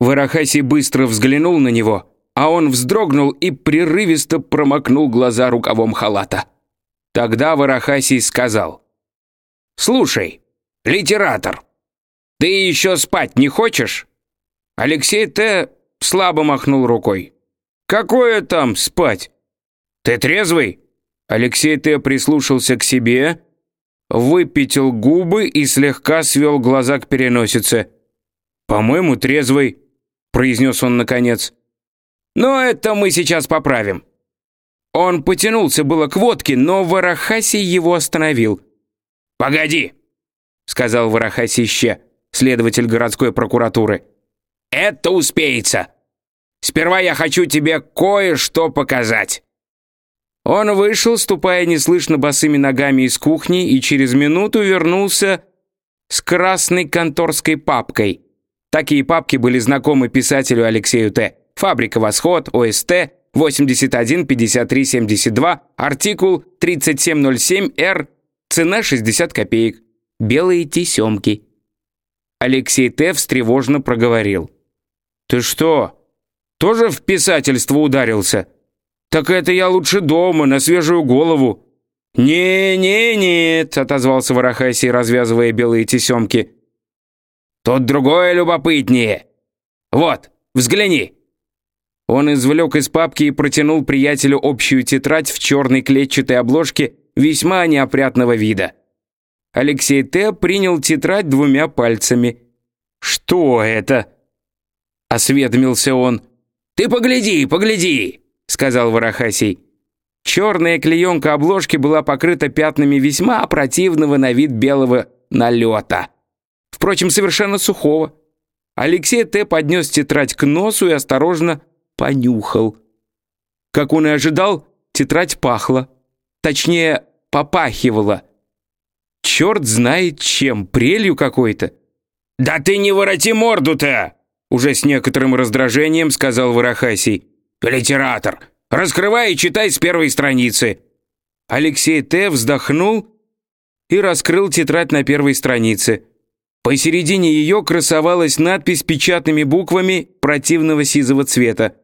Варахасий быстро взглянул на него, а он вздрогнул и прерывисто промокнул глаза рукавом халата. Тогда Варахасий сказал, «Слушай, литератор, ты еще спать не хочешь?» Алексей Т. слабо махнул рукой. «Какое там спать? Ты трезвый?» Алексей Т. прислушался к себе, выпятил губы и слегка свел глаза к переносице. «По-моему, трезвый», — произнес он наконец. «Но это мы сейчас поправим». Он потянулся было к водке, но Варахасий его остановил. «Погоди», — сказал Варахасище, следователь городской прокуратуры. «Это успеется. Сперва я хочу тебе кое-что показать». Он вышел, ступая неслышно босыми ногами из кухни, и через минуту вернулся с красной конторской папкой. Такие папки были знакомы писателю Алексею Т. «Фабрика Восход», ОСТ, 81-53-72, артикул 3707-Р, цена 60 копеек. Белые тесемки. Алексей Т. встревожно проговорил. «Ты что, тоже в писательство ударился?» «Так это я лучше дома, на свежую голову». «Не-не-нет», — отозвался Варахасий, развязывая белые тесемки. «Тут другое любопытнее. Вот, взгляни». Он извлек из папки и протянул приятелю общую тетрадь в черной клетчатой обложке весьма неопрятного вида. Алексей Т. принял тетрадь двумя пальцами. «Что это?» — осведомился он. «Ты погляди, погляди!» сказал Варахасий. Черная клеенка обложки была покрыта пятнами весьма противного на вид белого налета. Впрочем, совершенно сухого. Алексей Т. поднес тетрадь к носу и осторожно понюхал. Как он и ожидал, тетрадь пахла. Точнее, попахивала. Черт знает чем, прелью какой-то. «Да ты не вороти морду-то!» Уже с некоторым раздражением сказал Варахасий. «Литератор, раскрывай и читай с первой страницы». Алексей Т. вздохнул и раскрыл тетрадь на первой странице. Посередине ее красовалась надпись печатными буквами противного сизого цвета.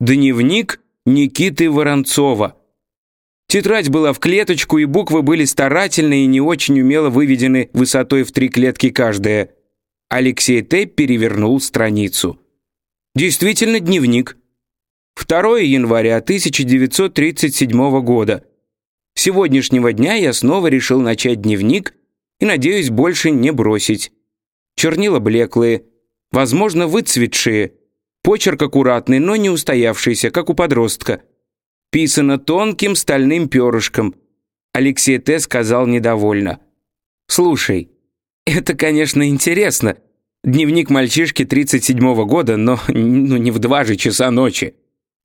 «Дневник Никиты Воронцова». Тетрадь была в клеточку, и буквы были старательно и не очень умело выведены высотой в три клетки каждая. Алексей Т. перевернул страницу. Действительно дневник. 2 января 1937 года. Сегодняшнего дня я снова решил начать дневник и надеюсь больше не бросить. Чернила блеклые, возможно, выцветшие, почерк аккуратный, но не устоявшийся, как у подростка. Писано тонким стальным перышком. Алексей Т. сказал недовольно. «Слушай, это, конечно, интересно. Дневник мальчишки 37-го года, но ну, не в два же часа ночи.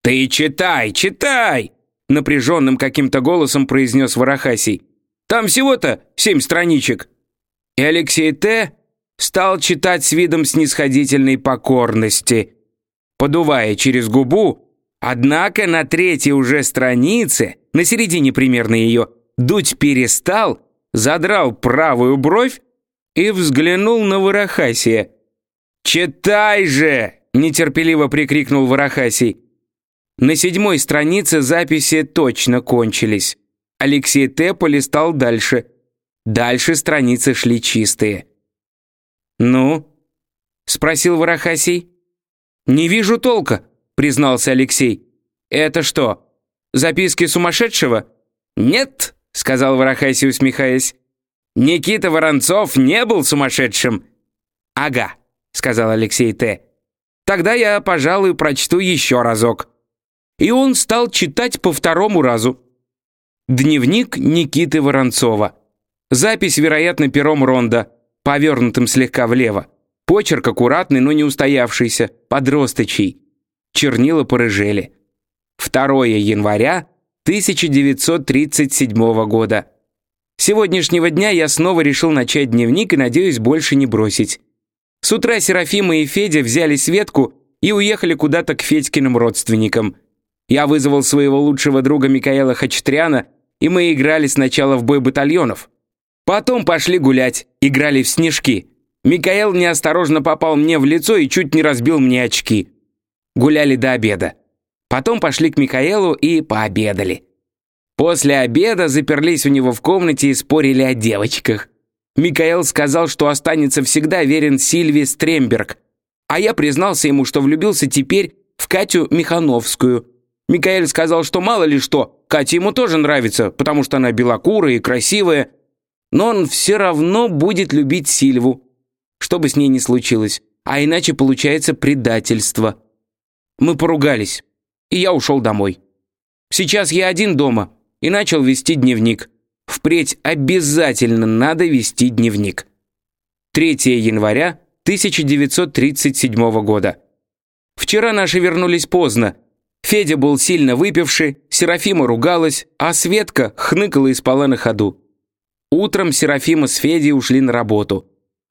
«Ты читай, читай!» Напряженным каким-то голосом произнес Варахасий. «Там всего-то семь страничек». И Алексей Т. стал читать с видом снисходительной покорности, подувая через губу, однако на третьей уже странице, на середине примерно ее, дуть перестал, задрал правую бровь и взглянул на Варахасия. «Читай же!» – нетерпеливо прикрикнул Варахасий. На седьмой странице записи точно кончились. Алексей Т. полистал дальше. Дальше страницы шли чистые. «Ну?» — спросил Варахасий. «Не вижу толка», — признался Алексей. «Это что, записки сумасшедшего?» «Нет», — сказал Варахасий, усмехаясь. «Никита Воронцов не был сумасшедшим». «Ага», — сказал Алексей Т. «Тогда я, пожалуй, прочту еще разок» и он стал читать по второму разу. Дневник Никиты Воронцова. Запись, вероятно, пером Ронда, повернутым слегка влево. Почерк аккуратный, но не устоявшийся, подросточий. Чернила порыжели. 2 января 1937 года. Сегодняшнего дня я снова решил начать дневник и надеюсь больше не бросить. С утра Серафима и Федя взяли Светку и уехали куда-то к Федькиным родственникам – я вызвал своего лучшего друга Микаэла Хачатряна, и мы играли сначала в бой батальонов. Потом пошли гулять, играли в снежки. Микаэл неосторожно попал мне в лицо и чуть не разбил мне очки. Гуляли до обеда. Потом пошли к Микаэлу и пообедали. После обеда заперлись у него в комнате и спорили о девочках. Микаэл сказал, что останется всегда верен Сильве Стремберг, а я признался ему, что влюбился теперь в Катю Михановскую. Микаэль сказал, что мало ли что, Катя ему тоже нравится, потому что она белокурая и красивая, но он все равно будет любить Сильву, что бы с ней ни случилось, а иначе получается предательство. Мы поругались, и я ушел домой. Сейчас я один дома и начал вести дневник. Впредь обязательно надо вести дневник. 3 января 1937 года. Вчера наши вернулись поздно. Федя был сильно выпивший, Серафима ругалась, а Светка хныкала и спала на ходу. Утром Серафима с Федей ушли на работу,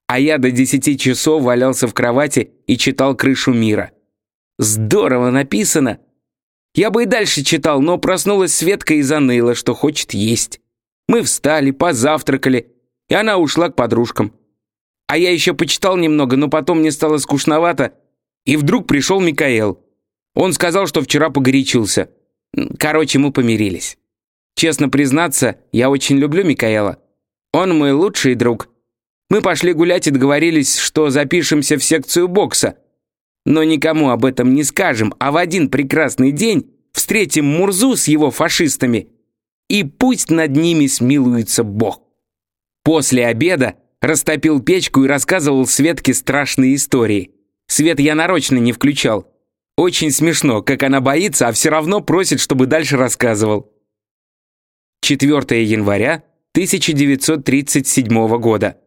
а я до 10 часов валялся в кровати и читал «Крышу мира». Здорово написано. Я бы и дальше читал, но проснулась Светка и заныла, что хочет есть. Мы встали, позавтракали, и она ушла к подружкам. А я еще почитал немного, но потом мне стало скучновато, и вдруг пришел Микаэл. Он сказал, что вчера погорячился. Короче, мы помирились. Честно признаться, я очень люблю Микаэла. Он мой лучший друг. Мы пошли гулять и договорились, что запишемся в секцию бокса. Но никому об этом не скажем, а в один прекрасный день встретим Мурзу с его фашистами. И пусть над ними смилуется Бог. После обеда растопил печку и рассказывал Светке страшные истории. Свет я нарочно не включал. Очень смешно, как она боится, а все равно просит, чтобы дальше рассказывал. 4 января 1937 года.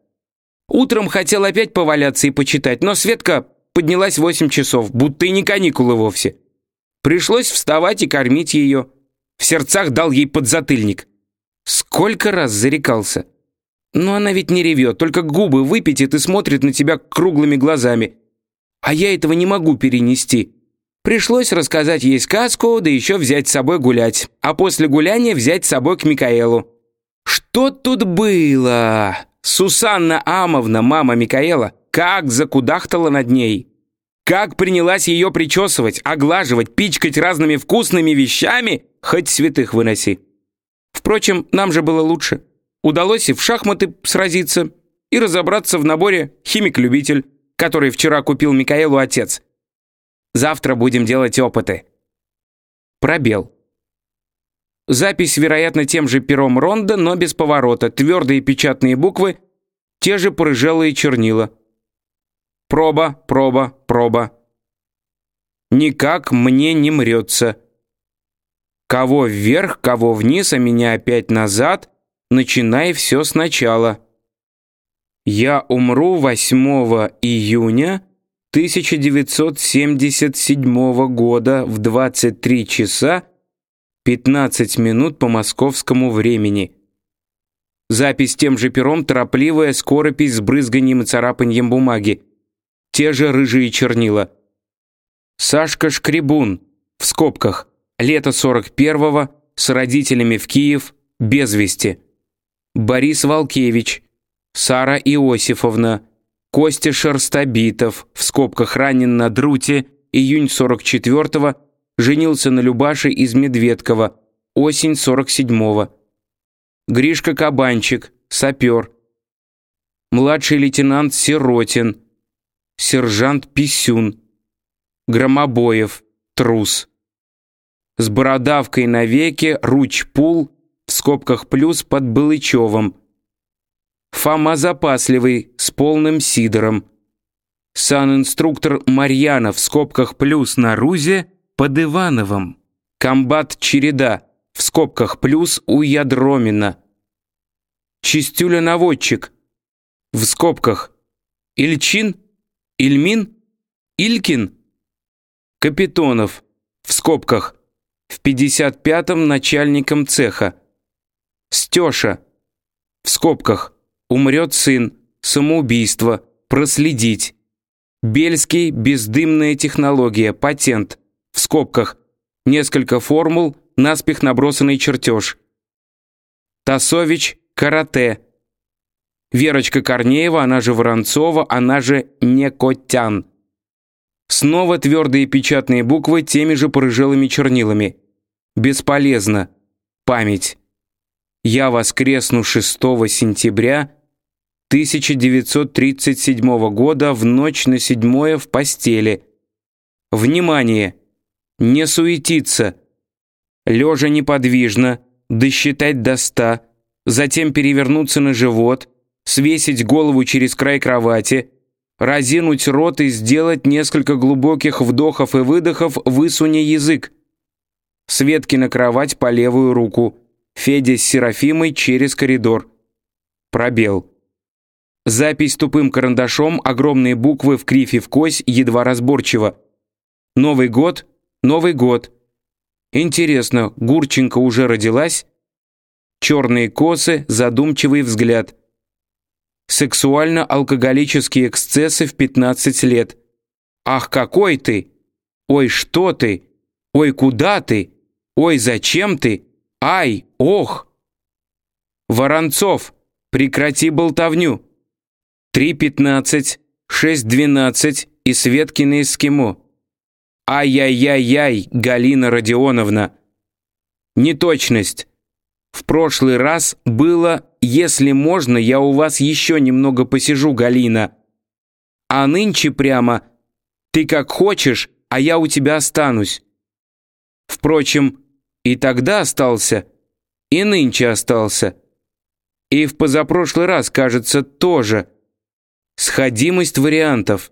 Утром хотел опять поваляться и почитать, но Светка поднялась в 8 часов, будто и не каникулы вовсе. Пришлось вставать и кормить ее. В сердцах дал ей подзатыльник. Сколько раз зарекался. Но она ведь не ревет, только губы выпятит и смотрит на тебя круглыми глазами. А я этого не могу перенести. Пришлось рассказать ей сказку, да еще взять с собой гулять. А после гуляния взять с собой к Микаэлу. Что тут было? Сусанна Амовна, мама Микаэла, как закудахтала над ней. Как принялась ее причесывать, оглаживать, пичкать разными вкусными вещами, хоть святых выноси. Впрочем, нам же было лучше. Удалось и в шахматы сразиться, и разобраться в наборе «Химик-любитель», который вчера купил Микаэлу отец. Завтра будем делать опыты. Пробел. Запись, вероятно, тем же пером Ронда, но без поворота. Твердые печатные буквы, те же порыжелые чернила. Проба, проба, проба. Никак мне не мрется. Кого вверх, кого вниз, а меня опять назад. Начинай все сначала. Я умру 8 июня 1977 года в 23 часа 15 минут по московскому времени. Запись тем же пером, торопливая скоропись с брызганием и царапаньем бумаги. Те же рыжие чернила. Сашка Шкребун, в скобках, лето 41-го, с родителями в Киев, без вести. Борис Волкевич, Сара Иосифовна, Костя Шерстобитов, в скобках ранен на Друте, июнь 44-го, женился на Любаше из Медведкова, осень 47-го. Гришка Кабанчик, сапер. Младший лейтенант Сиротин, сержант Писюн. Громобоев, трус. С бородавкой на веке, руч-пул, в скобках плюс под Балычевым. Фома Запасливый с полным сидором. Сан-инструктор Марьянов в скобках плюс на Рузе под Ивановым. Комбат Череда в скобках плюс у Ядромина. Чистюля-наводчик в скобках Ильчин, Ильмин, Илькин. Капитонов в скобках в 55-м начальником цеха. Стеша в скобках Умрет сын. Самоубийство. Проследить. Бельский. Бездымная технология. Патент. В скобках. Несколько формул. Наспех набросанный чертеж. Тасович. Карате. Верочка Корнеева, она же Воронцова, она же Некотян. Снова твердые печатные буквы теми же порыжелыми чернилами. Бесполезно. Память. Я воскресну 6 сентября 1937 года в ночь на седьмое в постели. Внимание! Не суетиться. Лежа неподвижно, досчитать до ста, затем перевернуться на живот, свесить голову через край кровати, разинуть рот и сделать несколько глубоких вдохов и выдохов, высуня язык. Светки на кровать по левую руку, Федя с Серафимой через коридор. Пробел. Запись тупым карандашом, огромные буквы в крифе в кось, едва разборчиво. Новый год, Новый год. Интересно, Гурченко уже родилась? Черные косы, задумчивый взгляд. Сексуально-алкоголические эксцессы в 15 лет. Ах, какой ты! Ой, что ты! Ой, куда ты? Ой, зачем ты? Ай, ох! Воронцов, прекрати болтовню! 3.15, 6.12 и Светкины эскимо. Ай-яй-яй-яй, Галина Родионовна. Неточность. В прошлый раз было «Если можно, я у вас еще немного посижу, Галина». А нынче прямо «Ты как хочешь, а я у тебя останусь». Впрочем, и тогда остался, и нынче остался. И в позапрошлый раз, кажется, тоже – Сходимость вариантов.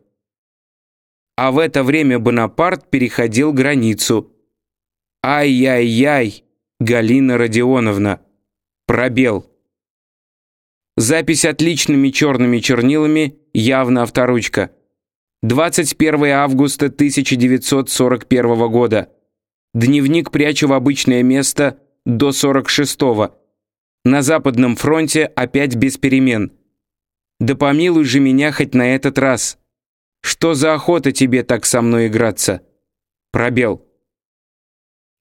А в это время Бонапарт переходил границу. Ай-яй-яй, Галина Родионовна. Пробел. Запись отличными черными чернилами, явно авторучка. 21 августа 1941 года. Дневник прячу в обычное место до 46-го. На Западном фронте опять без перемен. Да помилуй же меня хоть на этот раз. Что за охота тебе так со мной играться? Пробел.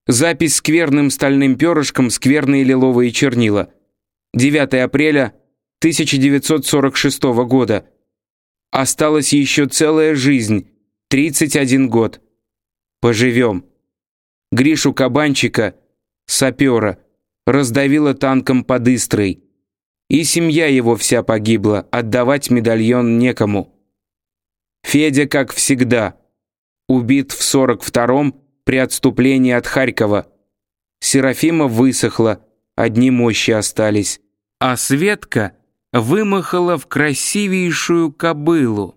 Запись скверным стальным перышком скверные лиловые чернила. 9 апреля 1946 года. Осталась еще целая жизнь, 31 год. Поживем. Гришу Кабанчика, сапера, раздавила танком под Истрой. И семья его вся погибла, отдавать медальон некому. Федя, как всегда, убит в 42-м при отступлении от Харькова. Серафима высохла, одни мощи остались. А Светка вымахала в красивейшую кобылу.